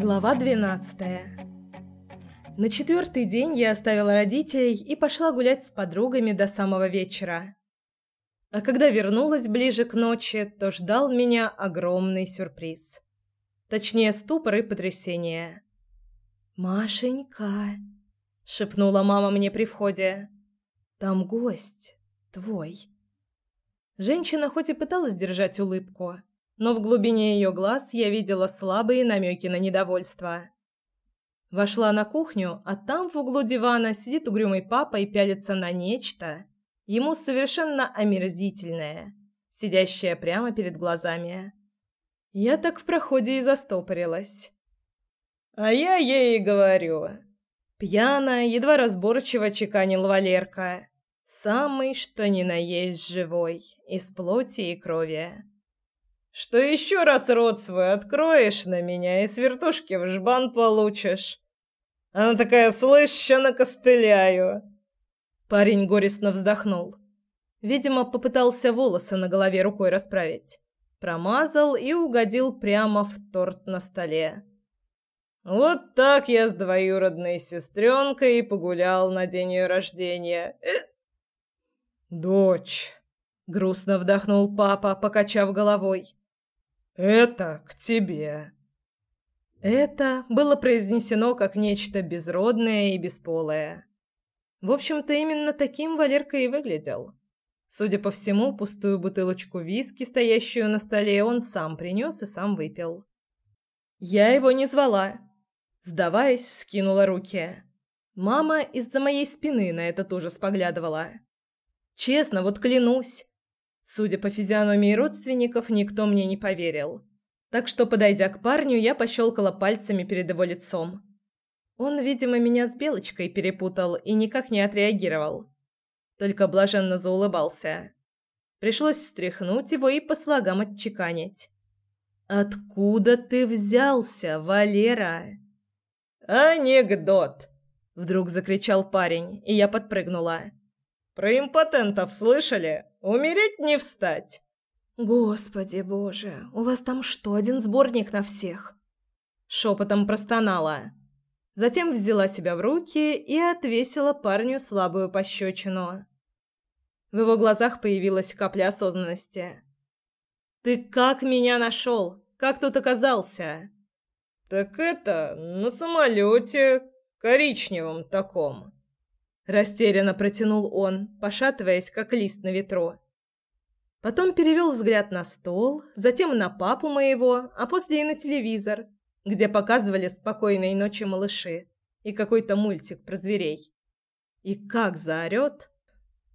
Глава 12. На четвертый день я оставила родителей и пошла гулять с подругами до самого вечера. А когда вернулась ближе к ночи, то ждал меня огромный сюрприз. Точнее, ступор и потрясение. «Машенька», — шепнула мама мне при входе, — «там гость твой». Женщина хоть и пыталась держать улыбку, но в глубине ее глаз я видела слабые намеки на недовольство. Вошла на кухню, а там в углу дивана сидит угрюмый папа и пялится на нечто, ему совершенно омерзительное, сидящее прямо перед глазами. Я так в проходе и застопорилась. А я ей говорю. Пьяно, едва разборчиво чеканил Валерка. Самый, что ни на есть живой, из плоти и крови. Что еще раз рот свой откроешь на меня и с вертушки в жбан получишь. Она такая, слышь, ща накостыляю. Парень горестно вздохнул. Видимо, попытался волосы на голове рукой расправить. Промазал и угодил прямо в торт на столе. Вот так я с двоюродной сестренкой погулял на день ее рождения. Э... Дочь, грустно вдохнул папа, покачав головой. Это к тебе. Это было произнесено как нечто безродное и бесполое. В общем-то, именно таким Валерка и выглядел. Судя по всему, пустую бутылочку виски, стоящую на столе, он сам принес и сам выпил. Я его не звала, Сдаваясь, скинула руки. Мама из-за моей спины на это тоже споглядывала. Честно, вот клянусь. Судя по физиономии родственников, никто мне не поверил. Так что, подойдя к парню, я пощелкала пальцами перед его лицом. Он, видимо, меня с Белочкой перепутал и никак не отреагировал. Только блаженно заулыбался. Пришлось встряхнуть его и по слогам отчеканить. «Откуда ты взялся, Валера?» «Анекдот!» — вдруг закричал парень, и я подпрыгнула. «Про импотентов слышали? Умереть не встать!» «Господи боже, у вас там что, один сборник на всех?» Шепотом простонала. Затем взяла себя в руки и отвесила парню слабую пощечину. В его глазах появилась капля осознанности. «Ты как меня нашел? Как тут оказался?» «Так это, на самолете, коричневом таком». Растерянно протянул он, пошатываясь, как лист на ветру. Потом перевел взгляд на стол, затем на папу моего, а после и на телевизор, где показывали «Спокойной ночи, малыши» и какой-то мультик про зверей. И как заорет.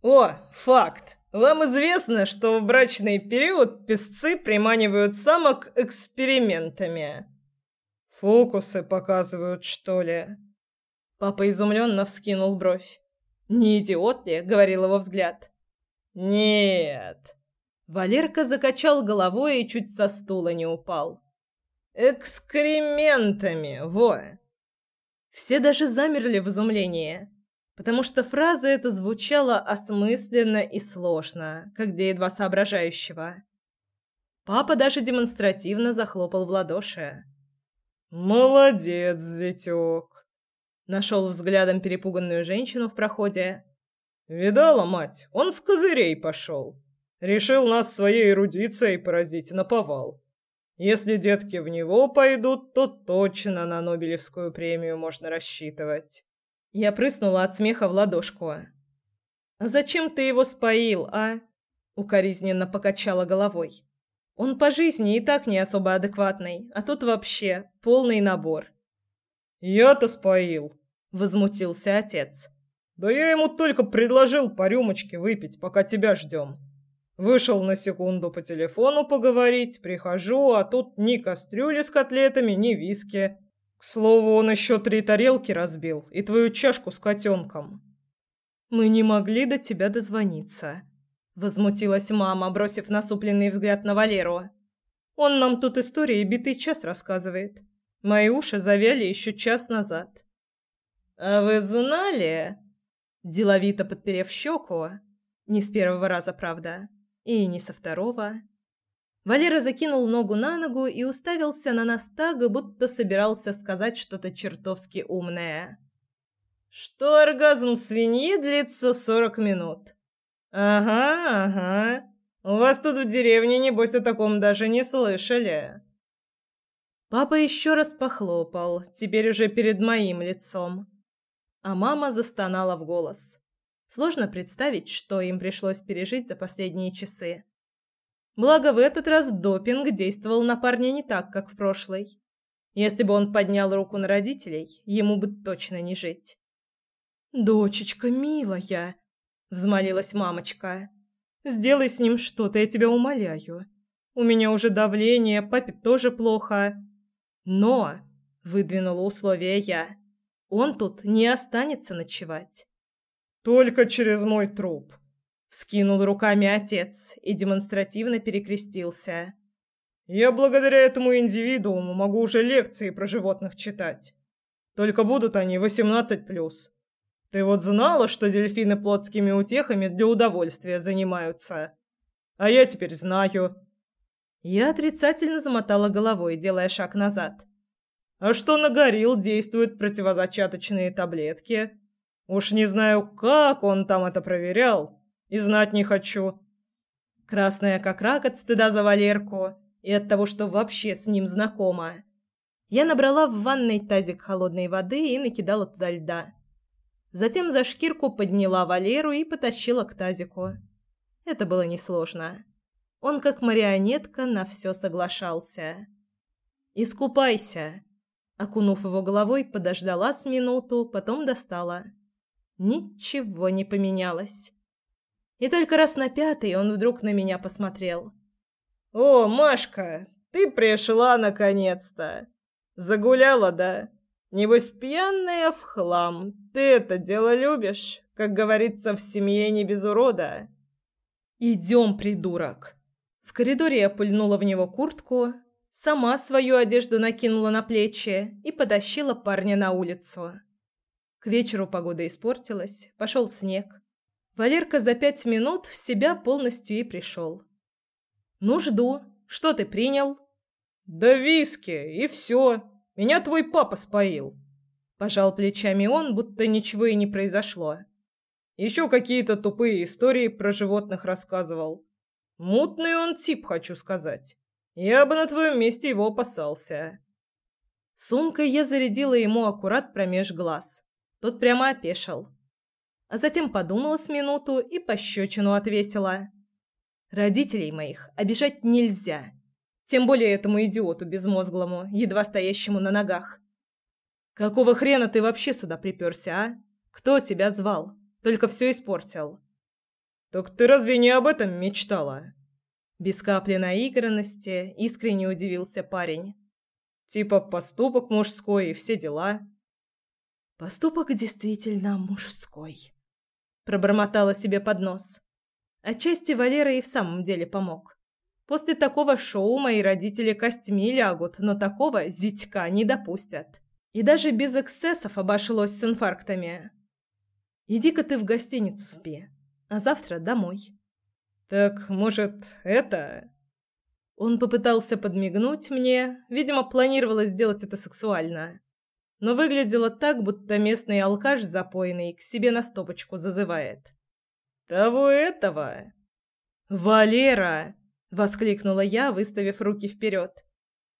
«О, факт! Вам известно, что в брачный период песцы приманивают самок экспериментами?» Фокусы показывают, что ли? Папа изумленно вскинул бровь. Не идиот ли, говорил его взгляд. Нет. Валерка закачал головой и чуть со стула не упал. Экскрементами, во. Все даже замерли в изумлении, потому что фраза эта звучала осмысленно и сложно, как для едва соображающего. Папа даже демонстративно захлопал в ладоши. «Молодец, зятёк!» Нашел взглядом перепуганную женщину в проходе. «Видала, мать, он с козырей пошел. Решил нас своей эрудицией поразить на повал. Если детки в него пойдут, то точно на Нобелевскую премию можно рассчитывать». Я прыснула от смеха в ладошку. «А зачем ты его споил, а?» Укоризненно покачала головой. Он по жизни и так не особо адекватный, а тут вообще полный набор. «Я-то споил», — возмутился отец. «Да я ему только предложил по рюмочке выпить, пока тебя ждем. Вышел на секунду по телефону поговорить, прихожу, а тут ни кастрюли с котлетами, ни виски. К слову, он еще три тарелки разбил и твою чашку с котенком». «Мы не могли до тебя дозвониться», Возмутилась мама, бросив насупленный взгляд на Валеру. «Он нам тут истории битый час рассказывает. Мои уши завяли еще час назад». «А вы знали?» Деловито подперев щеку, не с первого раза, правда, и не со второго. Валера закинул ногу на ногу и уставился на нас так, будто собирался сказать что-то чертовски умное. «Что оргазм свиньи длится сорок минут?» «Ага, ага. У вас тут в деревне, небось, о таком даже не слышали». Папа еще раз похлопал, теперь уже перед моим лицом. А мама застонала в голос. Сложно представить, что им пришлось пережить за последние часы. Благо, в этот раз допинг действовал на парня не так, как в прошлый. Если бы он поднял руку на родителей, ему бы точно не жить. «Дочечка милая!» — взмолилась мамочка. «Сделай с ним что-то, я тебя умоляю. У меня уже давление, папе тоже плохо. Но...» — выдвинула условие я. «Он тут не останется ночевать». «Только через мой труп», Вскинул руками отец и демонстративно перекрестился. «Я благодаря этому индивидууму могу уже лекции про животных читать. Только будут они 18+. Ты вот знала, что дельфины плотскими утехами для удовольствия занимаются? А я теперь знаю». Я отрицательно замотала головой, делая шаг назад. «А что на горилл действуют противозачаточные таблетки? Уж не знаю, как он там это проверял». И знать не хочу. Красная как рак от стыда за Валерку и от того, что вообще с ним знакома. Я набрала в ванной тазик холодной воды и накидала туда льда. Затем за шкирку подняла Валеру и потащила к тазику. Это было несложно. Он как марионетка на все соглашался. «Искупайся!» Окунув его головой, подождала с минуту, потом достала. Ничего не поменялось. И только раз на пятый он вдруг на меня посмотрел. «О, Машка, ты пришла наконец-то! Загуляла, да? Небось пьяная в хлам. Ты это дело любишь, как говорится, в семье не без урода». «Идем, придурок!» В коридоре я пульнула в него куртку, сама свою одежду накинула на плечи и потащила парня на улицу. К вечеру погода испортилась, пошел снег. Валерка за пять минут в себя полностью и пришел. «Ну, жду. Что ты принял?» «Да виски, и все. Меня твой папа споил». Пожал плечами он, будто ничего и не произошло. Еще какие-то тупые истории про животных рассказывал. Мутный он тип, хочу сказать. Я бы на твоем месте его опасался. Сумкой я зарядила ему аккурат промеж глаз. Тот прямо опешил а затем подумала с минуту и пощечину отвесила. Родителей моих обижать нельзя. Тем более этому идиоту безмозглому, едва стоящему на ногах. Какого хрена ты вообще сюда приперся, а? Кто тебя звал? Только все испортил. Так ты разве не об этом мечтала? Без капли наигранности искренне удивился парень. Типа поступок мужской и все дела. Поступок действительно мужской пробормотала себе под нос. Отчасти Валера и в самом деле помог. После такого шоу мои родители костьми лягут, но такого зятька не допустят. И даже без эксцессов обошлось с инфарктами. Иди-ка ты в гостиницу спи, а завтра домой. Так, может, это... Он попытался подмигнуть мне, видимо, планировала сделать это сексуально но выглядело так, будто местный алкаш запойный к себе на стопочку зазывает. «Того этого!» «Валера!» — воскликнула я, выставив руки вперед.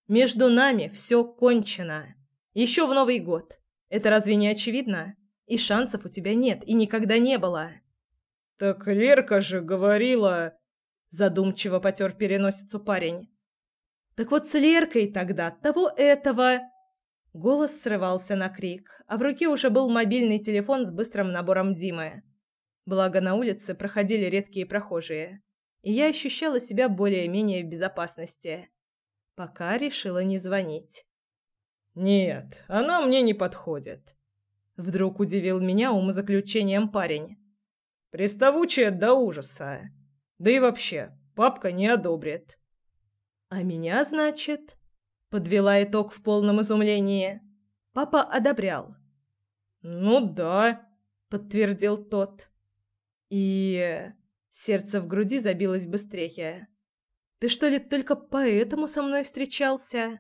«Между нами все кончено. Еще в Новый год. Это разве не очевидно? И шансов у тебя нет, и никогда не было». «Так Лерка же говорила...» Задумчиво потер переносицу парень. «Так вот с Леркой тогда того этого...» Голос срывался на крик, а в руке уже был мобильный телефон с быстрым набором Димы. Благо на улице проходили редкие прохожие, и я ощущала себя более-менее в безопасности. Пока решила не звонить. «Нет, она мне не подходит», — вдруг удивил меня умозаключением парень. «Приставучая до ужаса. Да и вообще, папка не одобрит». «А меня, значит?» Подвела итог в полном изумлении. Папа одобрял. «Ну да», — подтвердил тот. И сердце в груди забилось быстрее. Ты что ли только поэтому со мной встречался?»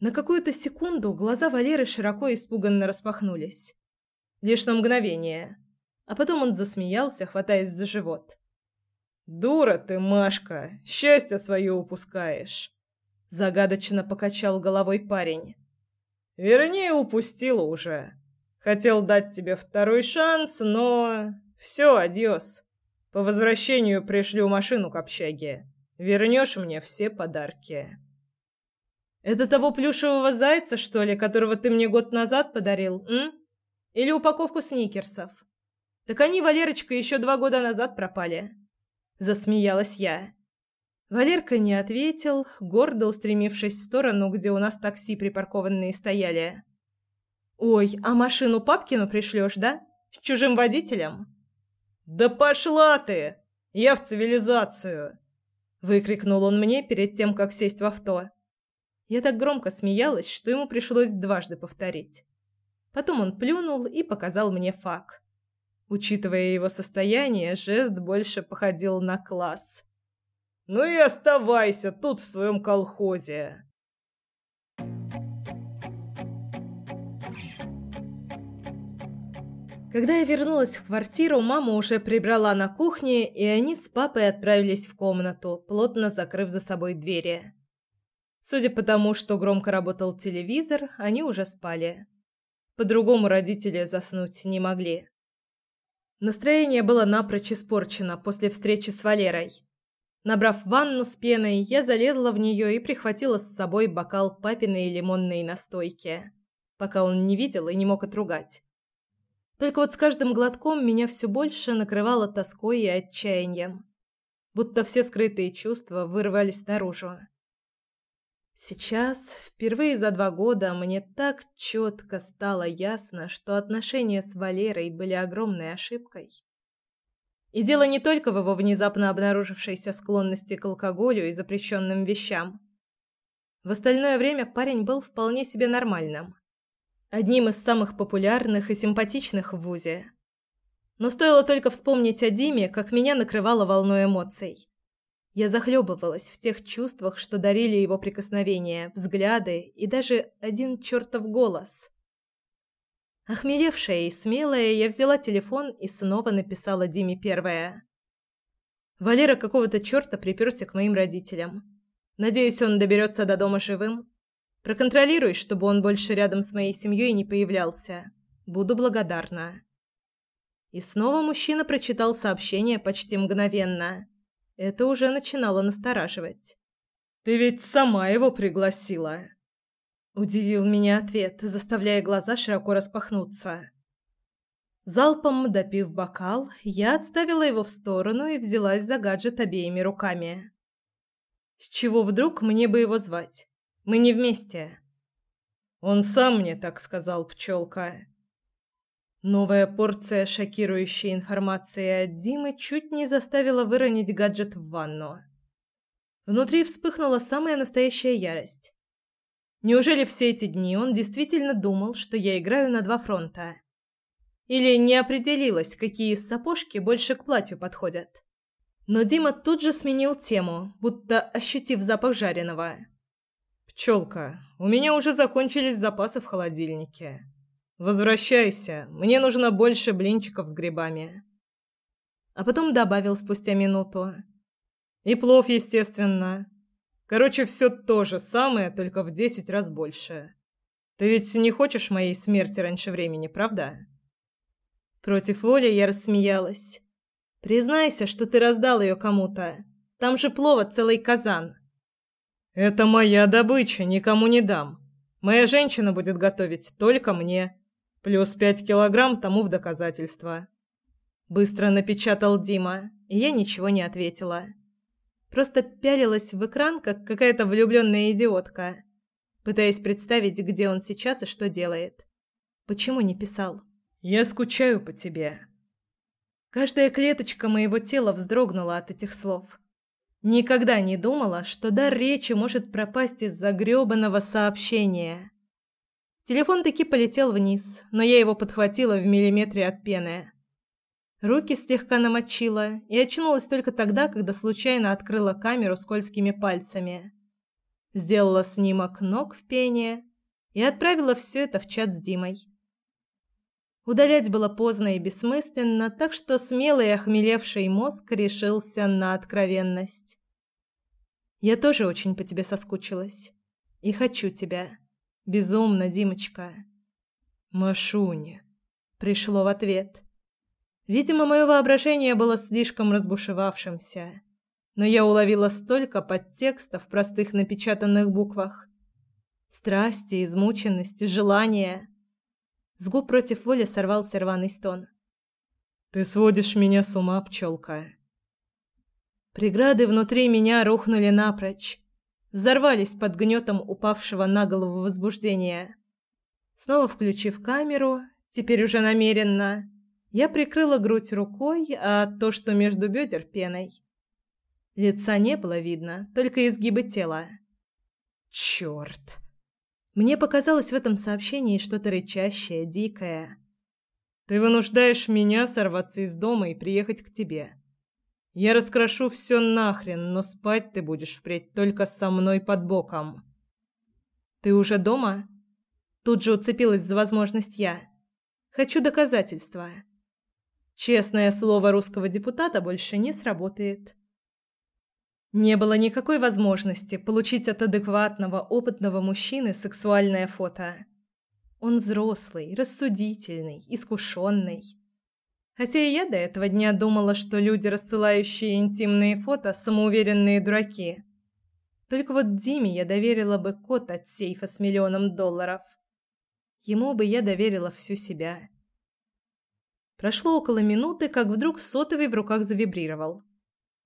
На какую-то секунду глаза Валеры широко испуганно распахнулись. Лишь на мгновение. А потом он засмеялся, хватаясь за живот. «Дура ты, Машка! Счастье свое упускаешь!» Загадочно покачал головой парень. «Вернее, упустила уже. Хотел дать тебе второй шанс, но... Все, адьос. По возвращению пришлю машину к общаге. Вернешь мне все подарки». «Это того плюшевого зайца, что ли, которого ты мне год назад подарил, м? Или упаковку сникерсов? Так они, Валерочка, еще два года назад пропали». Засмеялась я. Валерка не ответил, гордо устремившись в сторону, где у нас такси припаркованные стояли. «Ой, а машину папкину пришлешь, да? С чужим водителем?» «Да пошла ты! Я в цивилизацию!» Выкрикнул он мне перед тем, как сесть в авто. Я так громко смеялась, что ему пришлось дважды повторить. Потом он плюнул и показал мне фак. Учитывая его состояние, жест больше походил на класс. «Ну и оставайся тут в своем колхозе!» Когда я вернулась в квартиру, мама уже прибрала на кухне, и они с папой отправились в комнату, плотно закрыв за собой двери. Судя по тому, что громко работал телевизор, они уже спали. По-другому родители заснуть не могли. Настроение было напрочь испорчено после встречи с Валерой. Набрав ванну с пеной, я залезла в нее и прихватила с собой бокал папиной лимонной настойки, пока он не видел и не мог отругать. Только вот с каждым глотком меня все больше накрывало тоской и отчаянием, будто все скрытые чувства вырвались наружу. Сейчас, впервые за два года, мне так четко стало ясно, что отношения с Валерой были огромной ошибкой. И дело не только в его внезапно обнаружившейся склонности к алкоголю и запрещенным вещам. В остальное время парень был вполне себе нормальным одним из самых популярных и симпатичных в вузе. Но стоило только вспомнить о Диме, как меня накрывало волной эмоций. Я захлебывалась в тех чувствах, что дарили его прикосновения, взгляды и даже один чертов голос. Охмелевшая и смелая, я взяла телефон и снова написала Диме первое. Валера какого-то черта приперся к моим родителям. Надеюсь, он доберется до дома живым. Проконтролируй, чтобы он больше рядом с моей семьей не появлялся. Буду благодарна. И снова мужчина прочитал сообщение почти мгновенно. Это уже начинало настораживать. Ты ведь сама его пригласила. Удивил меня ответ, заставляя глаза широко распахнуться. Залпом допив бокал, я отставила его в сторону и взялась за гаджет обеими руками. С чего вдруг мне бы его звать? Мы не вместе. Он сам мне так сказал, пчелка. Новая порция шокирующей информации от Димы чуть не заставила выронить гаджет в ванну. Внутри вспыхнула самая настоящая ярость. Неужели все эти дни он действительно думал, что я играю на два фронта? Или не определилась, какие сапожки больше к платью подходят? Но Дима тут же сменил тему, будто ощутив запах жареного. «Пчелка, у меня уже закончились запасы в холодильнике. Возвращайся, мне нужно больше блинчиков с грибами». А потом добавил спустя минуту. «И плов, естественно. Короче, все то же самое, только в десять раз больше. Ты ведь не хочешь моей смерти раньше времени, правда?» Против воли я рассмеялась. «Признайся, что ты раздал ее кому-то. Там же плова целый казан». «Это моя добыча, никому не дам. Моя женщина будет готовить только мне. Плюс пять килограмм тому в доказательство». Быстро напечатал Дима, и я ничего не ответила. Просто пялилась в экран, как какая-то влюбленная идиотка, пытаясь представить, где он сейчас и что делает. Почему не писал? «Я скучаю по тебе». Каждая клеточка моего тела вздрогнула от этих слов. Никогда не думала, что дар речи может пропасть из-за грёбаного сообщения. Телефон таки полетел вниз, но я его подхватила в миллиметре от пены. Руки слегка намочила и очнулась только тогда, когда случайно открыла камеру скользкими пальцами. Сделала снимок ног в пене и отправила все это в чат с Димой. Удалять было поздно и бессмысленно, так что смелый охмелевший мозг решился на откровенность. «Я тоже очень по тебе соскучилась. И хочу тебя. Безумно, Димочка». «Машуня», — пришло в ответ. Видимо, мое воображение было слишком разбушевавшимся, но я уловила столько подтекстов в простых напечатанных буквах. Страсти, измученности, желания. С губ против воли сорвался рваный стон. «Ты сводишь меня с ума, пчелка!» Преграды внутри меня рухнули напрочь, взорвались под гнетом упавшего на голову возбуждения. Снова включив камеру, теперь уже намеренно, я прикрыла грудь рукой, а то, что между бедер пеной. Лица не было видно, только изгибы тела. Черт! Мне показалось в этом сообщении что-то рычащее, дикое. Ты вынуждаешь меня сорваться из дома и приехать к тебе. Я раскрошу все нахрен, но спать ты будешь впредь только со мной под боком. Ты уже дома? Тут же уцепилась за возможность я. Хочу доказательства. Честное слово русского депутата больше не сработает. Не было никакой возможности получить от адекватного, опытного мужчины сексуальное фото. Он взрослый, рассудительный, искушенный. Хотя и я до этого дня думала, что люди, рассылающие интимные фото, самоуверенные дураки. Только вот Диме я доверила бы код от сейфа с миллионом долларов. Ему бы я доверила всю себя. Прошло около минуты, как вдруг сотовый в руках завибрировал.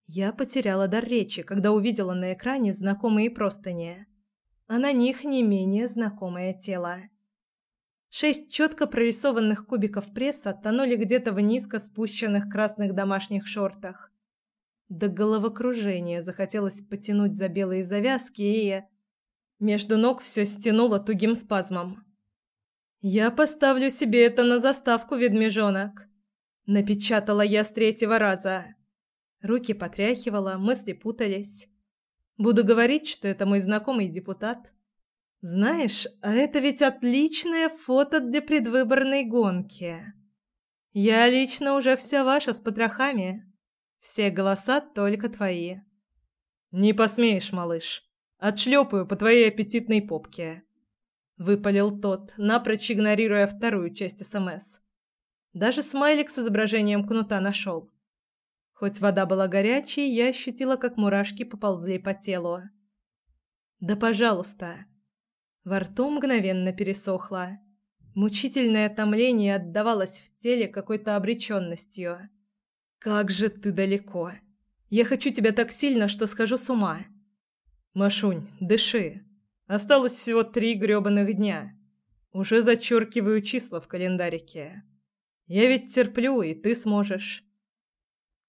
Я потеряла дар речи, когда увидела на экране знакомые простыни, а на них не менее знакомое тело. Шесть четко прорисованных кубиков пресса тонули где-то в низко спущенных красных домашних шортах. До головокружения захотелось потянуть за белые завязки и... Между ног все стянуло тугим спазмом. «Я поставлю себе это на заставку, ведмежонок», — напечатала я с третьего раза. Руки потряхивала, мысли путались. Буду говорить, что это мой знакомый депутат. Знаешь, а это ведь отличное фото для предвыборной гонки. Я лично уже вся ваша с потрохами. Все голоса только твои. Не посмеешь, малыш. Отшлепаю по твоей аппетитной попке выпалил тот, напрочь игнорируя вторую часть СМС. Даже смайлик с изображением кнута нашел. Хоть вода была горячей, я ощутила, как мурашки поползли по телу. Да, пожалуйста. Во рту мгновенно пересохло. Мучительное томление отдавалось в теле какой-то обреченностью. Как же ты далеко. Я хочу тебя так сильно, что схожу с ума. Машунь, дыши. Осталось всего три грёбаных дня. Уже зачеркиваю числа в календарике. Я ведь терплю, и ты сможешь.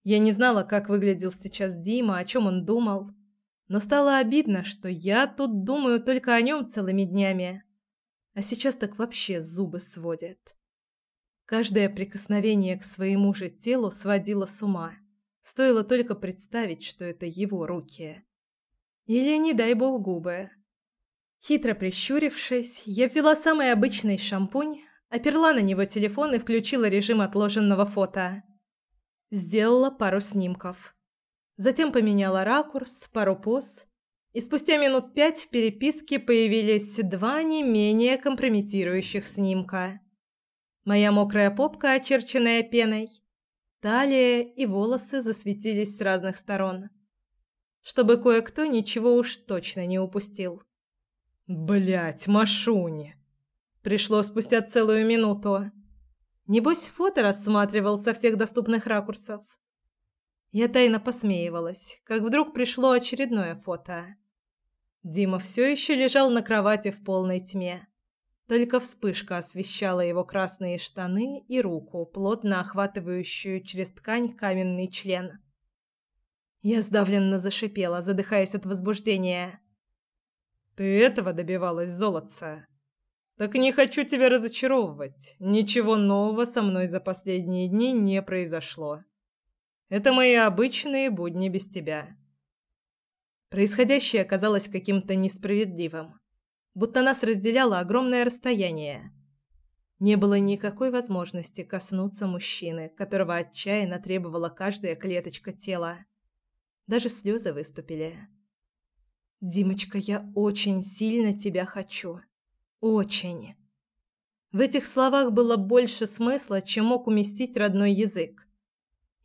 Я не знала, как выглядел сейчас Дима, о чем он думал, но стало обидно, что я тут думаю только о нем целыми днями. А сейчас так вообще зубы сводят. Каждое прикосновение к своему же телу сводило с ума. Стоило только представить, что это его руки. Или, не дай бог, губы. Хитро прищурившись, я взяла самый обычный шампунь, оперла на него телефон и включила режим отложенного фото. Сделала пару снимков. Затем поменяла ракурс, пару поз, и спустя минут пять в переписке появились два не менее компрометирующих снимка. Моя мокрая попка, очерченная пеной, талия и волосы засветились с разных сторон, чтобы кое-кто ничего уж точно не упустил. Блять, Машуня. Пришло спустя целую минуту. Небось, фото рассматривал со всех доступных ракурсов. Я тайно посмеивалась, как вдруг пришло очередное фото. Дима все еще лежал на кровати в полной тьме. Только вспышка освещала его красные штаны и руку, плотно охватывающую через ткань каменный член. Я сдавленно зашипела, задыхаясь от возбуждения. Ты этого добивалась, золотца? Так не хочу тебя разочаровывать. Ничего нового со мной за последние дни не произошло. Это мои обычные будни без тебя. Происходящее оказалось каким-то несправедливым, будто нас разделяло огромное расстояние. Не было никакой возможности коснуться мужчины, которого отчаянно требовала каждая клеточка тела. Даже слезы выступили. «Димочка, я очень сильно тебя хочу. Очень. В этих словах было больше смысла, чем мог уместить родной язык.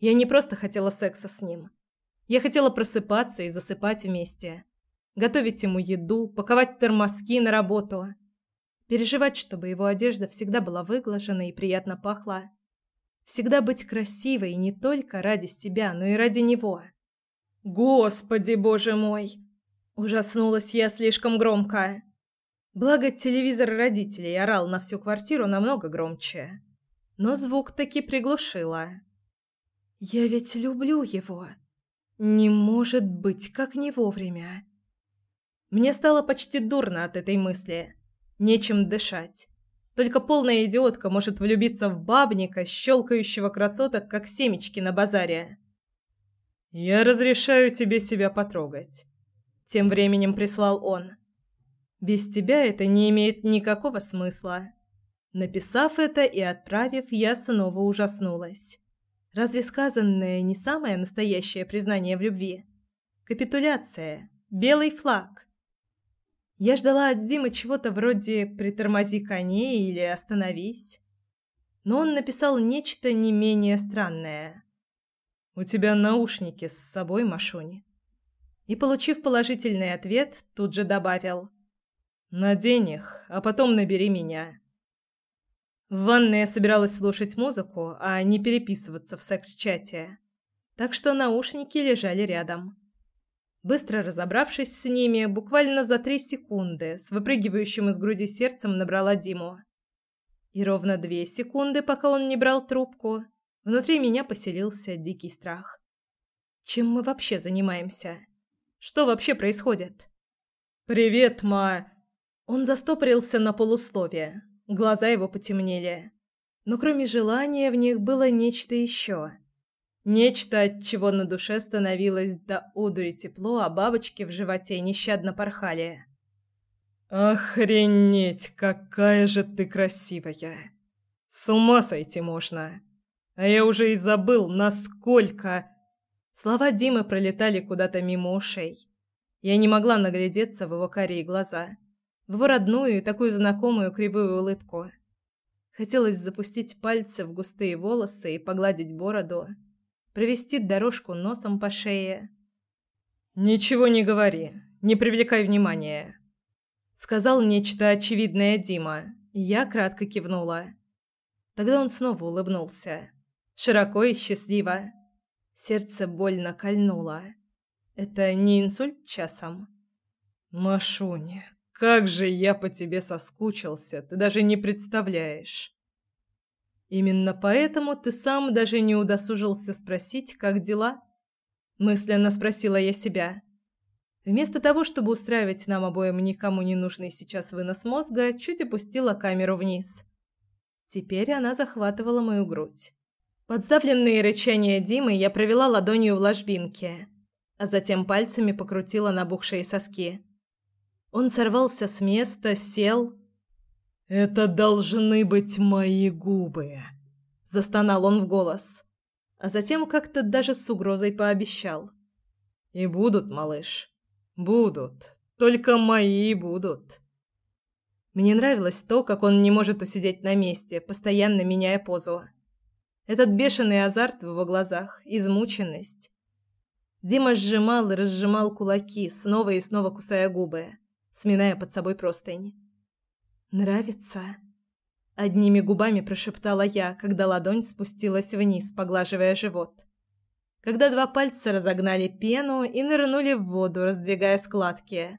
Я не просто хотела секса с ним. Я хотела просыпаться и засыпать вместе. Готовить ему еду, паковать термоски на работу. Переживать, чтобы его одежда всегда была выглажена и приятно пахла. Всегда быть красивой не только ради себя, но и ради него. «Господи, боже мой!» Ужаснулась я слишком громко. Благо, телевизор родителей орал на всю квартиру намного громче. Но звук таки приглушила. «Я ведь люблю его. Не может быть, как не вовремя». Мне стало почти дурно от этой мысли. Нечем дышать. Только полная идиотка может влюбиться в бабника, щелкающего красоток, как семечки на базаре. «Я разрешаю тебе себя потрогать», — тем временем прислал он. Без тебя это не имеет никакого смысла. Написав это и отправив, я снова ужаснулась. Разве сказанное не самое настоящее признание в любви? Капитуляция. Белый флаг. Я ждала от Димы чего-то вроде «притормози коней» или «остановись». Но он написал нечто не менее странное. «У тебя наушники с собой, Машунь?» И, получив положительный ответ, тут же добавил – Надень их, а потом набери меня. В ванной я собиралась слушать музыку, а не переписываться в секс-чате. Так что наушники лежали рядом. Быстро разобравшись с ними, буквально за три секунды с выпрыгивающим из груди сердцем набрала Диму. И ровно две секунды, пока он не брал трубку, внутри меня поселился дикий страх. Чем мы вообще занимаемся? Что вообще происходит? «Привет, ма!» Он застопорился на полусловие. Глаза его потемнели. Но кроме желания в них было нечто еще. Нечто, от чего на душе становилось до одури тепло, а бабочки в животе нещадно порхали. «Охренеть, какая же ты красивая! С ума сойти можно! А я уже и забыл, насколько...» Слова Димы пролетали куда-то мимо ушей. Я не могла наглядеться в его карие глаза в его родную и такую знакомую кривую улыбку. Хотелось запустить пальцы в густые волосы и погладить бороду, провести дорожку носом по шее. «Ничего не говори, не привлекай внимания», — сказал нечто очевидное Дима, и я кратко кивнула. Тогда он снова улыбнулся, широко и счастливо. Сердце больно кольнуло. Это не инсульт часом? «Машуня, как же я по тебе соскучился, ты даже не представляешь. Именно поэтому ты сам даже не удосужился спросить, как дела? Мысленно спросила я себя. Вместо того, чтобы устраивать нам обоим никому не нужный сейчас вынос мозга, чуть опустила камеру вниз. Теперь она захватывала мою грудь. Под сдавленные рычания Димы я провела ладонью в ложбинке, а затем пальцами покрутила набухшие соски. Он сорвался с места, сел. «Это должны быть мои губы!» Застонал он в голос. А затем как-то даже с угрозой пообещал. «И будут, малыш. Будут. Только мои будут». Мне нравилось то, как он не может усидеть на месте, постоянно меняя позу. Этот бешеный азарт в его глазах, измученность. Дима сжимал и разжимал кулаки, снова и снова кусая губы сминая под собой простынь. «Нравится?» Одними губами прошептала я, когда ладонь спустилась вниз, поглаживая живот. Когда два пальца разогнали пену и нырнули в воду, раздвигая складки.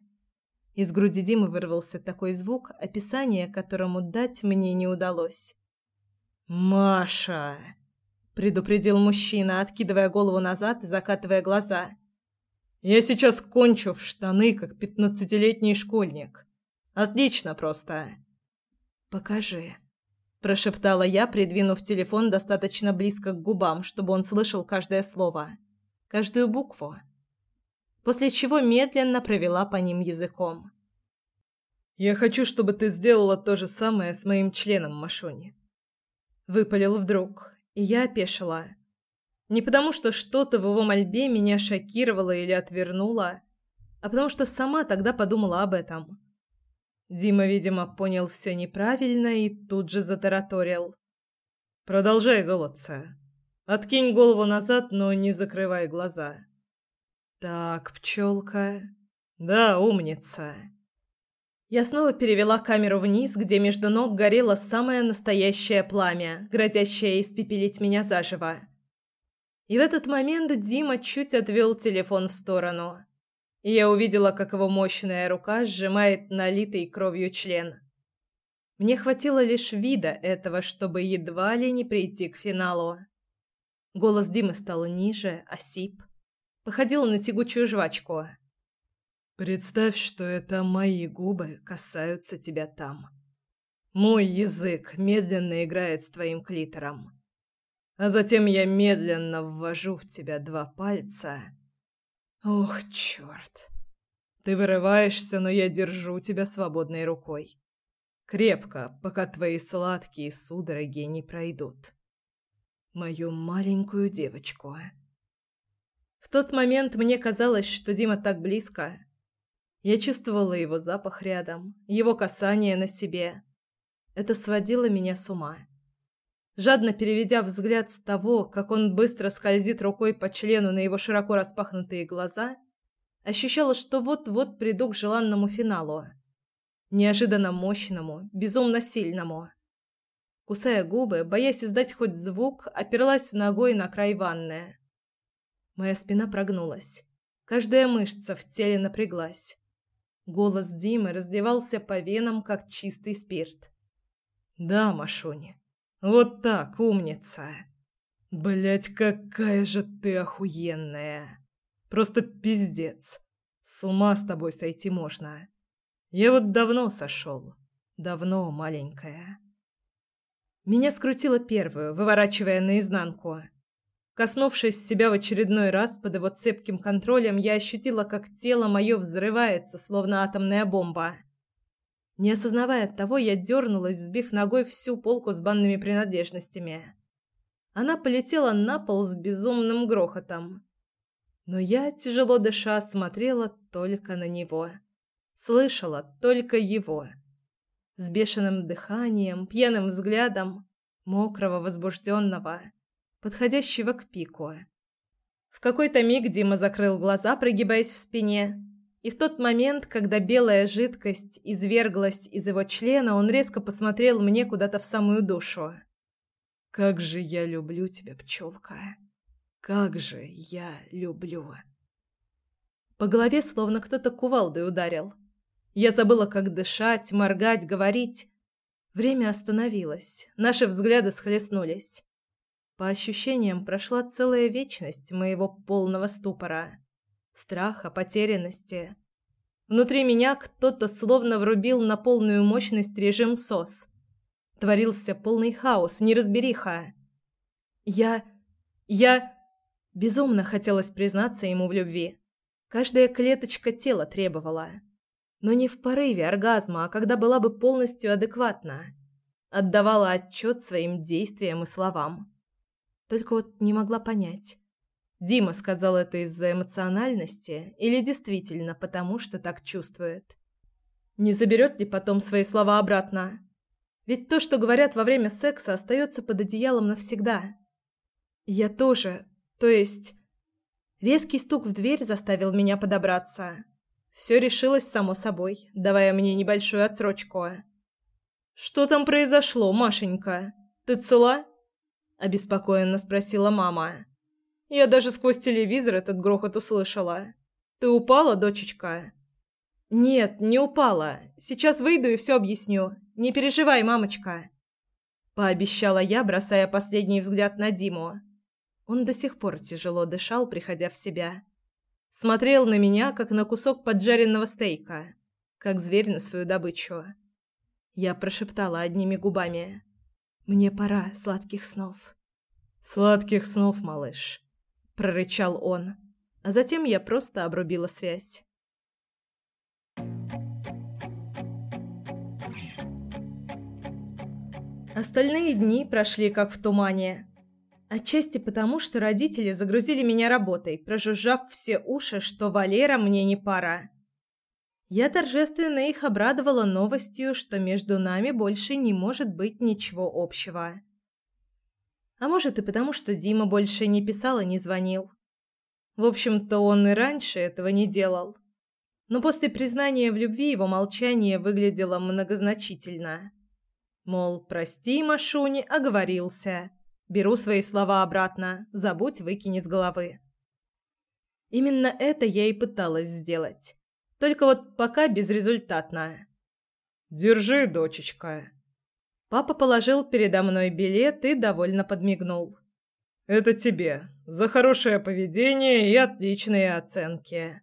Из груди Димы вырвался такой звук, описание которому дать мне не удалось. «Маша!» – предупредил мужчина, откидывая голову назад и закатывая глаза – я сейчас кончу в штаны, как пятнадцатилетний школьник. Отлично просто. «Покажи», – прошептала я, придвинув телефон достаточно близко к губам, чтобы он слышал каждое слово, каждую букву. После чего медленно провела по ним языком. «Я хочу, чтобы ты сделала то же самое с моим членом, Машони». Выпалил вдруг, и я опешила. Не потому, что что-то в его мольбе меня шокировало или отвернуло, а потому что сама тогда подумала об этом. Дима, видимо, понял все неправильно и тут же затараторил. «Продолжай, золотце. Откинь голову назад, но не закрывай глаза». «Так, пчелка...» «Да, умница». Я снова перевела камеру вниз, где между ног горело самое настоящее пламя, грозящее испепелить меня заживо. И в этот момент Дима чуть отвел телефон в сторону. И я увидела, как его мощная рука сжимает налитый кровью член. Мне хватило лишь вида этого, чтобы едва ли не прийти к финалу. Голос Димы стал ниже, осип. Походил на тягучую жвачку. Представь, что это мои губы касаются тебя там. Мой язык медленно играет с твоим клитором. А затем я медленно ввожу в тебя два пальца. Ох, черт! Ты вырываешься, но я держу тебя свободной рукой. Крепко, пока твои сладкие судороги не пройдут. Мою маленькую девочку. В тот момент мне казалось, что Дима так близко, я чувствовала его запах рядом, его касание на себе. Это сводило меня с ума. Жадно переведя взгляд с того, как он быстро скользит рукой по члену на его широко распахнутые глаза, ощущала, что вот-вот приду к желанному финалу. Неожиданно мощному, безумно сильному. Кусая губы, боясь издать хоть звук, оперлась ногой на край ванны. Моя спина прогнулась. Каждая мышца в теле напряглась. Голос Димы разливался по венам, как чистый спирт. «Да, Машуня, вот так, умница. Блять, какая же ты охуенная. Просто пиздец. С ума с тобой сойти можно. Я вот давно сошел. Давно, маленькая». Меня скрутило первую, выворачивая наизнанку. Коснувшись себя в очередной раз под его цепким контролем, я ощутила, как тело мое взрывается, словно атомная бомба. Не осознавая того, я дернулась, сбив ногой всю полку с банными принадлежностями. Она полетела на пол с безумным грохотом. Но я, тяжело дыша, смотрела только на него. Слышала только его. С бешеным дыханием, пьяным взглядом, мокрого, возбужденного подходящего к пику. В какой-то миг Дима закрыл глаза, прогибаясь в спине, и в тот момент, когда белая жидкость изверглась из его члена, он резко посмотрел мне куда-то в самую душу. «Как же я люблю тебя, пчелка! Как же я люблю!» По голове словно кто-то кувалдой ударил. Я забыла, как дышать, моргать, говорить. Время остановилось, наши взгляды схлестнулись. По ощущениям, прошла целая вечность моего полного ступора, страха, потерянности. Внутри меня кто-то словно врубил на полную мощность режим СОС. Творился полный хаос, неразбериха. Я... я... Безумно хотелось признаться ему в любви. Каждая клеточка тела требовала. Но не в порыве оргазма, а когда была бы полностью адекватна. Отдавала отчет своим действиям и словам. Только вот не могла понять. Дима сказал это из-за эмоциональности или действительно потому, что так чувствует. Не заберет ли потом свои слова обратно? Ведь то, что говорят во время секса, остается под одеялом навсегда. Я тоже, то есть... Резкий стук в дверь заставил меня подобраться. Все решилось само собой, давая мне небольшую отсрочку. «Что там произошло, Машенька? Ты цела?» обеспокоенно спросила мама. Я даже сквозь телевизор этот грохот услышала. Ты упала, дочечка? Нет, не упала. Сейчас выйду и все объясню. Не переживай, мамочка, пообещала я, бросая последний взгляд на Диму. Он до сих пор тяжело дышал, приходя в себя. Смотрел на меня, как на кусок поджаренного стейка, как зверь на свою добычу. Я прошептала одними губами. «Мне пора сладких снов». «Сладких снов, малыш», — прорычал он. А затем я просто обрубила связь. Остальные дни прошли как в тумане. Отчасти потому, что родители загрузили меня работой, прожужжав все уши, что Валера мне не пара. Я торжественно их обрадовала новостью, что между нами больше не может быть ничего общего. А может и потому, что Дима больше не писал и не звонил. В общем-то, он и раньше этого не делал. Но после признания в любви его молчание выглядело многозначительно. Мол, прости, Машуни, оговорился. Беру свои слова обратно, забудь, выкини с головы. Именно это я и пыталась сделать. Только вот пока безрезультатно. «Держи, дочечка». Папа положил передо мной билет и довольно подмигнул. «Это тебе. За хорошее поведение и отличные оценки».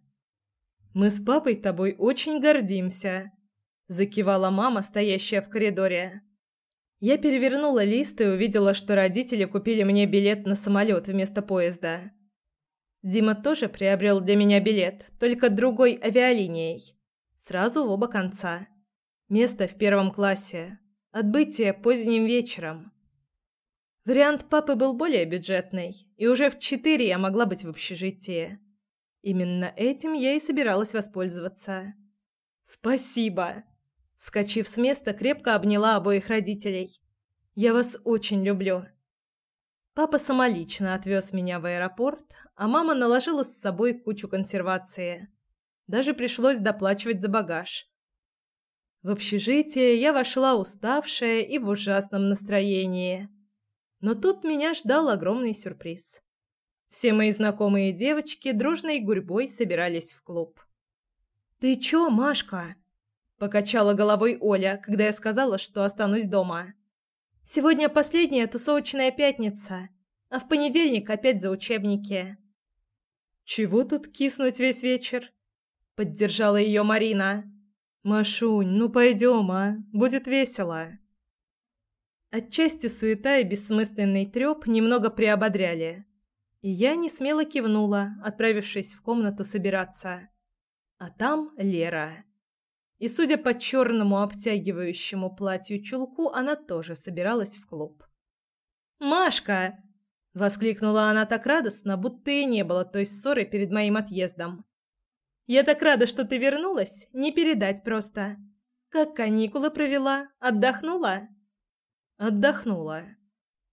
«Мы с папой тобой очень гордимся», – закивала мама, стоящая в коридоре. Я перевернула лист и увидела, что родители купили мне билет на самолет вместо поезда. Дима тоже приобрел для меня билет, только другой авиалинией. Сразу в оба конца. Место в первом классе. Отбытие поздним вечером. Вариант папы был более бюджетный, и уже в четыре я могла быть в общежитии. Именно этим я и собиралась воспользоваться. «Спасибо!» Вскочив с места, крепко обняла обоих родителей. «Я вас очень люблю». Папа самолично отвез меня в аэропорт, а мама наложила с собой кучу консервации. Даже пришлось доплачивать за багаж. В общежитие я вошла уставшая и в ужасном настроении. Но тут меня ждал огромный сюрприз. Все мои знакомые девочки дружной гурьбой собирались в клуб. «Ты чё, Машка?» Покачала головой Оля, когда я сказала, что останусь дома. Сегодня последняя тусовочная пятница, а в понедельник опять за учебники. Чего тут киснуть весь вечер? Поддержала ее Марина. Машунь, ну пойдем, а? Будет весело. Отчасти суета и бессмысленный треп немного приободряли. И я не смело кивнула, отправившись в комнату собираться. А там Лера. И, судя по черному обтягивающему платью-чулку, она тоже собиралась в клуб. «Машка!» – воскликнула она так радостно, будто и не было той ссоры перед моим отъездом. «Я так рада, что ты вернулась, не передать просто. Как каникулы провела? Отдохнула?» «Отдохнула».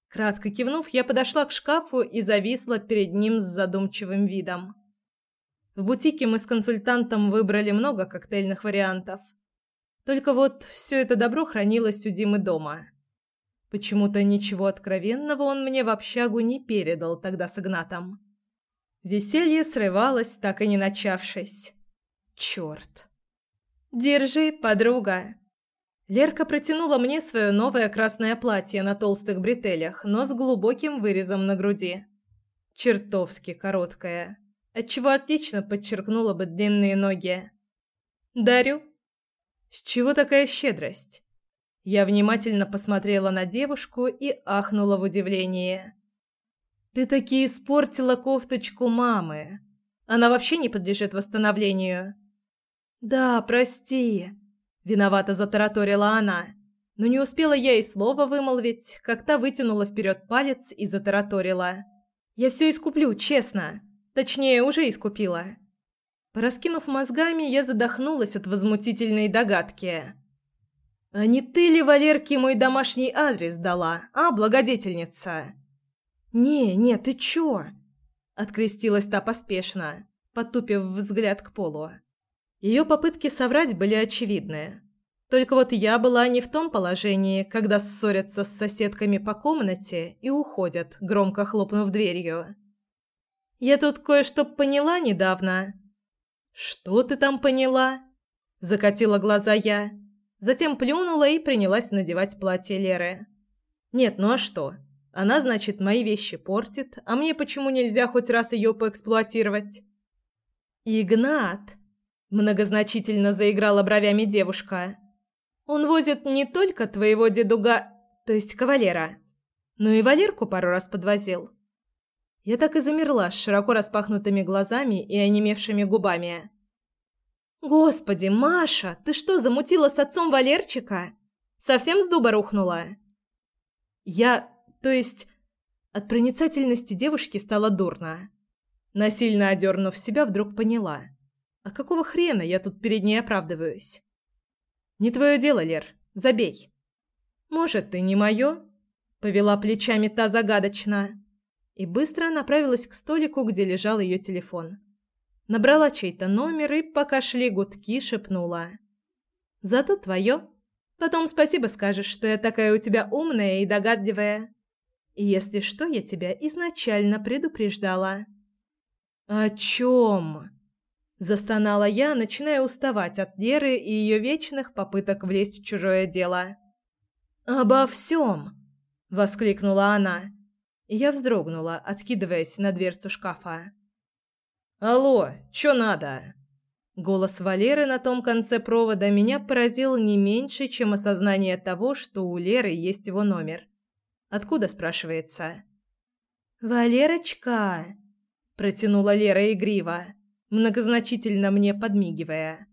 Кратко кивнув, я подошла к шкафу и зависла перед ним с задумчивым видом. В бутике мы с консультантом выбрали много коктейльных вариантов. Только вот все это добро хранилось у Димы дома. Почему-то ничего откровенного он мне в общагу не передал тогда с Игнатом. Веселье срывалось, так и не начавшись. Черт. «Держи, подруга!» Лерка протянула мне свое новое красное платье на толстых бретелях, но с глубоким вырезом на груди. Чертовски короткое отчего отлично подчеркнула бы длинные ноги. «Дарю». «С чего такая щедрость?» Я внимательно посмотрела на девушку и ахнула в удивлении. «Ты таки испортила кофточку мамы. Она вообще не подлежит восстановлению». «Да, прости», — виновато затараторила она. Но не успела я и слова вымолвить, как та вытянула вперед палец и затараторила. «Я все искуплю, честно. Точнее, уже искупила. Пораскинув мозгами, я задохнулась от возмутительной догадки. «А не ты ли Валерке мой домашний адрес дала, а, благодетельница?» «Не, не, ты чё?» Открестилась та поспешно, потупив взгляд к полу. Ее попытки соврать были очевидны. Только вот я была не в том положении, когда ссорятся с соседками по комнате и уходят, громко хлопнув дверью. Я тут кое-что поняла недавно». «Что ты там поняла?» Закатила глаза я. Затем плюнула и принялась надевать платье Леры. «Нет, ну а что? Она, значит, мои вещи портит, а мне почему нельзя хоть раз ее поэксплуатировать?» «Игнат!» – многозначительно заиграла бровями девушка. Он возит не только твоего дедуга, то есть кавалера, но и Валерку пару раз подвозил. Я так и замерла с широко распахнутыми глазами и онемевшими губами. «Господи, Маша, ты что, замутила с отцом Валерчика? Совсем с дуба рухнула?» Я, то есть... От проницательности девушки стало дурно. Насильно одернув себя, вдруг поняла. А какого хрена я тут перед ней оправдываюсь? «Не твое дело, Лер. Забей». «Может, ты не мое?» Повела плечами та загадочно. И быстро направилась к столику, где лежал ее телефон. Набрала чей-то номер и, пока шли гудки, шепнула. «Зато твое. Потом спасибо скажешь, что я такая у тебя умная и догадливая. Если что, я тебя изначально предупреждала». «О чем?» Застонала я, начиная уставать от Леры и ее вечных попыток влезть в чужое дело. «Обо всем!» – воскликнула она. Я вздрогнула, откидываясь на дверцу шкафа. «Алло, чё надо?» Голос Валеры на том конце провода меня поразил не меньше, чем осознание того, что у Леры есть его номер. «Откуда?» – спрашивается. «Валерочка!» – протянула Лера игриво многозначительно мне подмигивая.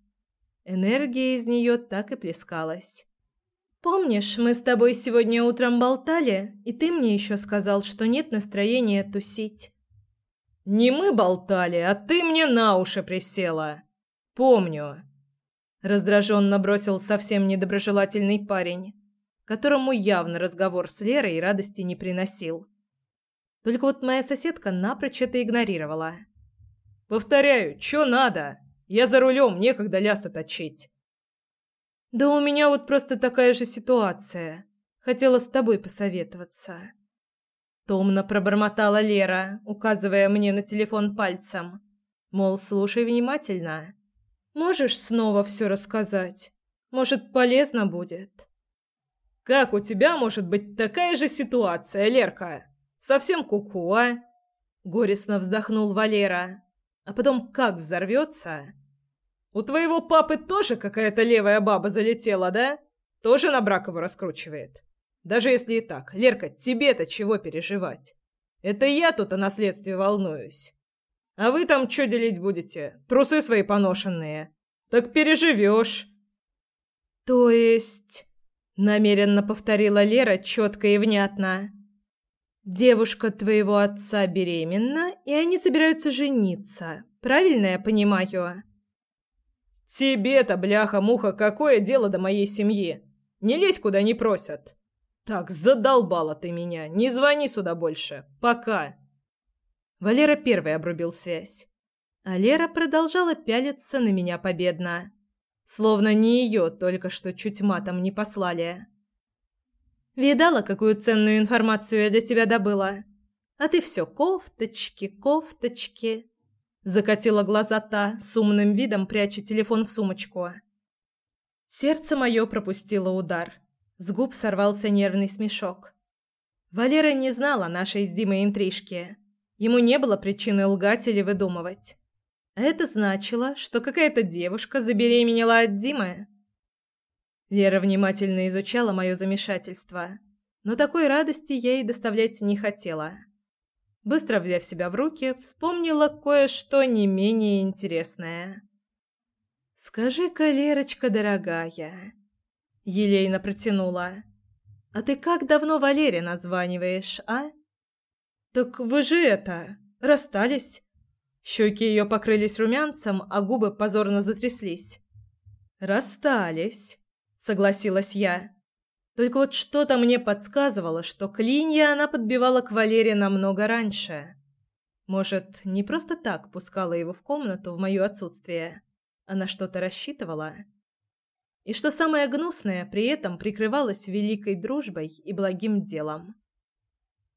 Энергия из нее так и плескалась. «Помнишь, мы с тобой сегодня утром болтали, и ты мне еще сказал, что нет настроения тусить?» «Не мы болтали, а ты мне на уши присела. Помню». Раздраженно бросил совсем недоброжелательный парень, которому явно разговор с Лерой радости не приносил. Только вот моя соседка напрочь это игнорировала. Повторяю, что надо? Я за рулем, некогда лясы точить. Да у меня вот просто такая же ситуация. Хотела с тобой посоветоваться. Томно пробормотала Лера, указывая мне на телефон пальцем. Мол, слушай внимательно. Можешь снова все рассказать? Может, полезно будет? Как у тебя может быть такая же ситуация, Лерка? Совсем куку, -ку, а? Горестно вздохнул Валера а потом как взорвется. У твоего папы тоже какая-то левая баба залетела, да? Тоже на брак его раскручивает. Даже если и так, Лерка, тебе-то чего переживать? Это я тут о наследстве волнуюсь. А вы там что делить будете? Трусы свои поношенные. Так переживешь. То есть... Намеренно повторила Лера четко и внятно. Девушка твоего отца беременна, и они собираются жениться. Правильно я понимаю? Тебе-то, бляха-муха, какое дело до моей семьи? Не лезь куда не просят. Так, задолбала ты меня. Не звони сюда больше. Пока. Валера первый обрубил связь. А Лера продолжала пялиться на меня победно. Словно не ее только что чуть матом не послали. Видала, какую ценную информацию я для тебя добыла? А ты все кофточки, кофточки. Закатила глаза та, с умным видом пряча телефон в сумочку. Сердце мое пропустило удар. С губ сорвался нервный смешок. Валера не знал о нашей с Димой интрижке. Ему не было причины лгать или выдумывать. Это значило, что какая-то девушка забеременела от Димы. Лера внимательно изучала мое замешательство, но такой радости ей доставлять не хотела. Быстро взяв себя в руки, вспомнила кое-что не менее интересное. «Скажи-ка, Лерочка, дорогая», — елейно протянула, — «а ты как давно Валере названиваешь, а?» «Так вы же это, расстались?» Щеки ее покрылись румянцем, а губы позорно затряслись. «Расстались», согласилась я. Только вот что-то мне подсказывало, что клинья она подбивала к Валере намного раньше. Может, не просто так пускала его в комнату в моё отсутствие, а на что-то рассчитывала. И что самое гнусное, при этом прикрывалась великой дружбой и благим делом.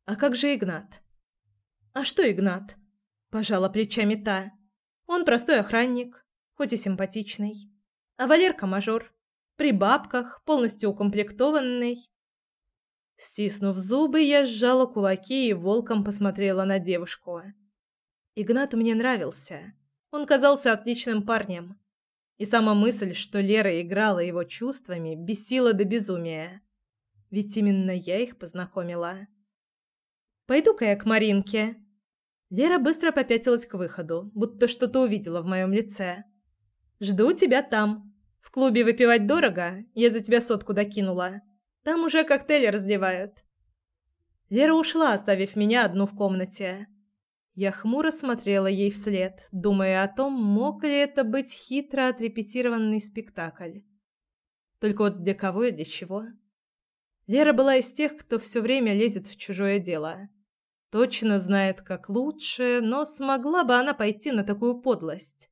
А как же Игнат? А что Игнат? Пожала плечами та. Он простой охранник, хоть и симпатичный. А Валерка мажор при бабках, полностью укомплектованный. Стиснув зубы, я сжала кулаки и волком посмотрела на девушку. Игнат мне нравился. Он казался отличным парнем. И сама мысль, что Лера играла его чувствами, бесила до безумия. Ведь именно я их познакомила. «Пойду-ка я к Маринке». Лера быстро попятилась к выходу, будто что-то увидела в моем лице. «Жду тебя там. В клубе выпивать дорого, я за тебя сотку докинула. Там уже коктейли разливают». Лера ушла, оставив меня одну в комнате. Я хмуро смотрела ей вслед, думая о том, мог ли это быть хитро отрепетированный спектакль. Только вот для кого и для чего? Лера была из тех, кто все время лезет в чужое дело. Точно знает, как лучше, но смогла бы она пойти на такую подлость?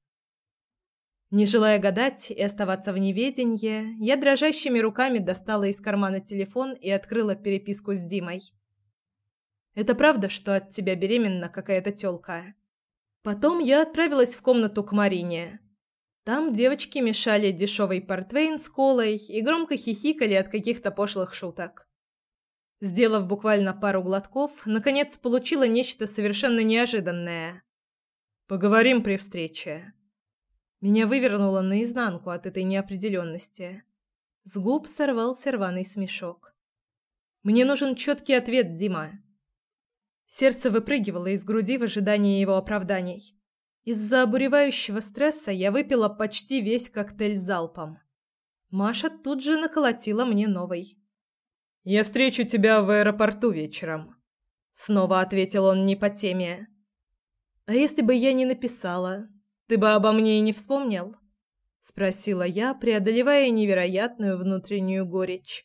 Не желая гадать и оставаться в неведении, я дрожащими руками достала из кармана телефон и открыла переписку с Димой. Это правда, что от тебя беременна какая-то тёлка? Потом я отправилась в комнату к Марине. Там девочки мешали дешевый портвейн с колой и громко хихикали от каких-то пошлых шуток. Сделав буквально пару глотков, наконец получила нечто совершенно неожиданное. «Поговорим при встрече». Меня вывернуло наизнанку от этой неопределенности. С губ сорвался рваный смешок. «Мне нужен четкий ответ, Дима. Сердце выпрыгивало из груди в ожидании его оправданий. Из-за обуревающего стресса я выпила почти весь коктейль залпом. Маша тут же наколотила мне новый. «Я встречу тебя в аэропорту вечером», — снова ответил он не по теме. «А если бы я не написала, ты бы обо мне и не вспомнил?» — спросила я, преодолевая невероятную внутреннюю горечь.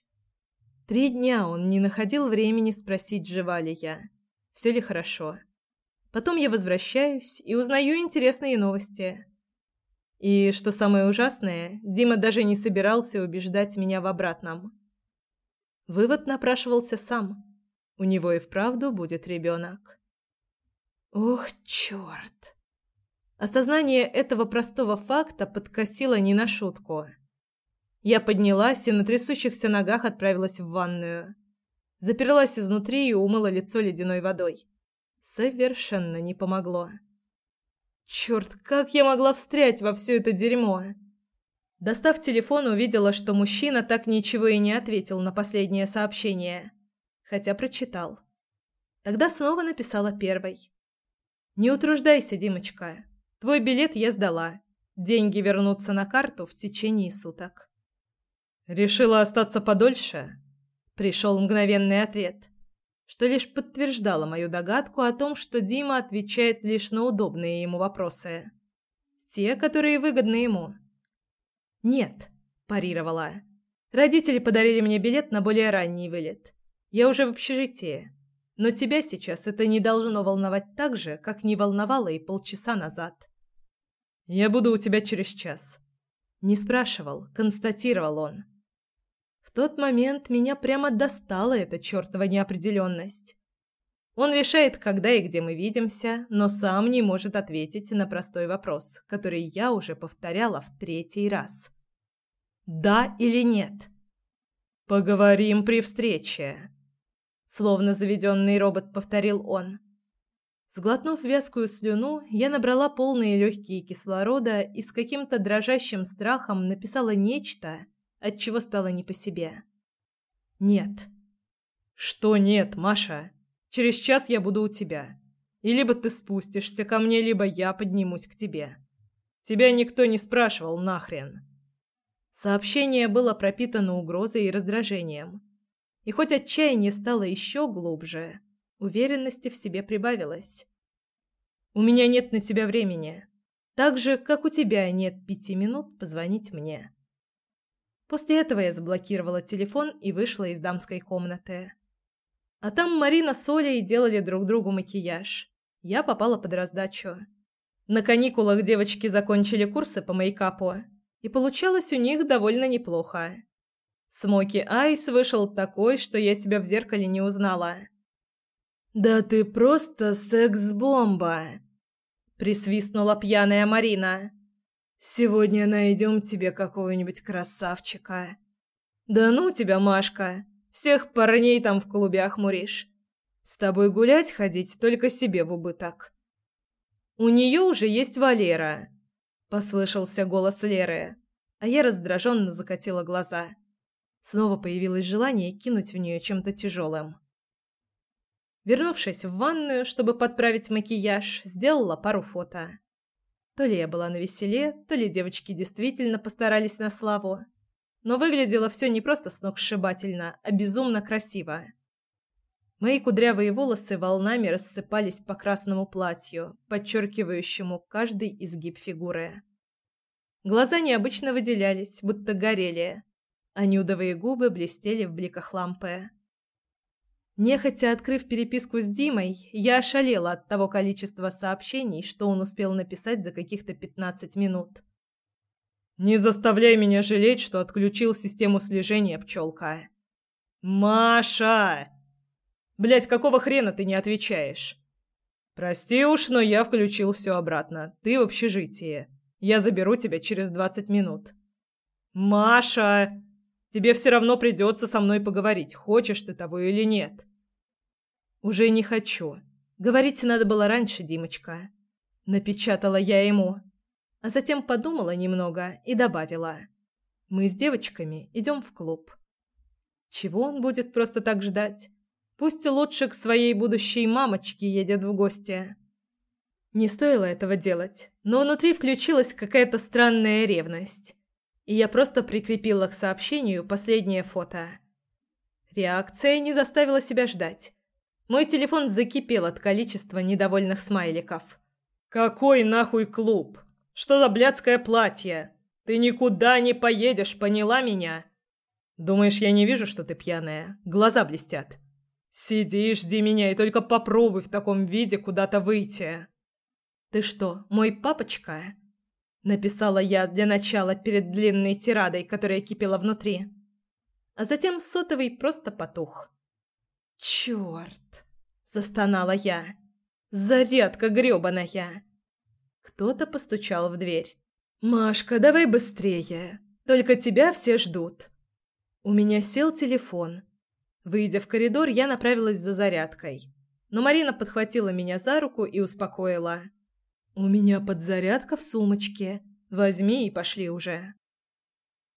Три дня он не находил времени спросить, жива ли я все ли хорошо. Потом я возвращаюсь и узнаю интересные новости. И, что самое ужасное, Дима даже не собирался убеждать меня в обратном. Вывод напрашивался сам. У него и вправду будет ребенок. Ох, черт! Осознание этого простого факта подкосило не на шутку. Я поднялась и на трясущихся ногах отправилась в ванную. Заперлась изнутри и умыла лицо ледяной водой. Совершенно не помогло. Черт, как я могла встрять во все это дерьмо? Достав телефон, увидела, что мужчина так ничего и не ответил на последнее сообщение, хотя прочитал. Тогда снова написала первой. «Не утруждайся, Димочка. Твой билет я сдала. Деньги вернутся на карту в течение суток». «Решила остаться подольше?» Пришел мгновенный ответ, что лишь подтверждало мою догадку о том, что Дима отвечает лишь на удобные ему вопросы. Те, которые выгодны ему. «Нет», – парировала. «Родители подарили мне билет на более ранний вылет. Я уже в общежитии. Но тебя сейчас это не должно волновать так же, как не волновало и полчаса назад». «Я буду у тебя через час». Не спрашивал, констатировал он. В тот момент меня прямо достала эта чертова неопределенность. Он решает, когда и где мы видимся, но сам не может ответить на простой вопрос, который я уже повторяла в третий раз. «Да или нет?» «Поговорим при встрече», — словно заведенный робот повторил он. Сглотнув вязкую слюну, я набрала полные легкие кислорода и с каким-то дрожащим страхом написала нечто, от чего стало не по себе. Нет. Что нет, Маша? Через час я буду у тебя. И либо ты спустишься ко мне, либо я поднимусь к тебе. Тебя никто не спрашивал нахрен. Сообщение было пропитано угрозой и раздражением. И хоть отчаяние стало еще глубже, уверенности в себе прибавилось. У меня нет на тебя времени, так же, как у тебя нет пяти минут позвонить мне. После этого я заблокировала телефон и вышла из дамской комнаты. А там Марина с Олей делали друг другу макияж. Я попала под раздачу. На каникулах девочки закончили курсы по мейкапу, и получалось у них довольно неплохо. Смоки Айс вышел такой, что я себя в зеркале не узнала. «Да ты просто секс-бомба!» – присвистнула пьяная Марина. Сегодня найдем тебе какого-нибудь красавчика. Да ну тебя, Машка, всех парней там в клубе охмуришь. С тобой гулять ходить только себе в убыток. У нее уже есть Валера. послышался голос Леры, а я раздраженно закатила глаза. Снова появилось желание кинуть в нее чем-то тяжелым. Вернувшись в ванную, чтобы подправить макияж, сделала пару фото. То ли я была на веселе, то ли девочки действительно постарались на славу. Но выглядело все не просто сногсшибательно, а безумно красиво. Мои кудрявые волосы волнами рассыпались по красному платью, подчеркивающему каждый изгиб фигуры. Глаза необычно выделялись, будто горели, а нюдовые губы блестели в бликах лампы. Нехотя открыв переписку с Димой, я ошалела от того количества сообщений, что он успел написать за каких-то 15 минут. «Не заставляй меня жалеть, что отключил систему слежения, пчелка!» «Маша!» Блять, какого хрена ты не отвечаешь? Прости уж, но я включил все обратно. Ты в общежитии. Я заберу тебя через двадцать минут. Маша, тебе все равно придется со мной поговорить, хочешь ты того или нет. Уже не хочу. Говорить надо было раньше, Димочка. Напечатала я ему, а затем подумала немного и добавила: мы с девочками идем в клуб. Чего он будет просто так ждать? Пусть лучше к своей будущей мамочке едет в гости. Не стоило этого делать, но внутри включилась какая-то странная ревность. И я просто прикрепила к сообщению последнее фото. Реакция не заставила себя ждать. Мой телефон закипел от количества недовольных смайликов. «Какой нахуй клуб? Что за блядское платье? Ты никуда не поедешь, поняла меня?» «Думаешь, я не вижу, что ты пьяная? Глаза блестят». «Сиди и жди меня, и только попробуй в таком виде куда-то выйти». «Ты что, мой папочка?» Написала я для начала перед длинной тирадой, которая кипела внутри. А затем сотовый просто потух. «Чёрт!» – застонала я. «Зарядка грёбаная!» Кто-то постучал в дверь. «Машка, давай быстрее! Только тебя все ждут!» У меня сел телефон – Выйдя в коридор, я направилась за зарядкой. Но Марина подхватила меня за руку и успокоила. «У меня подзарядка в сумочке. Возьми и пошли уже».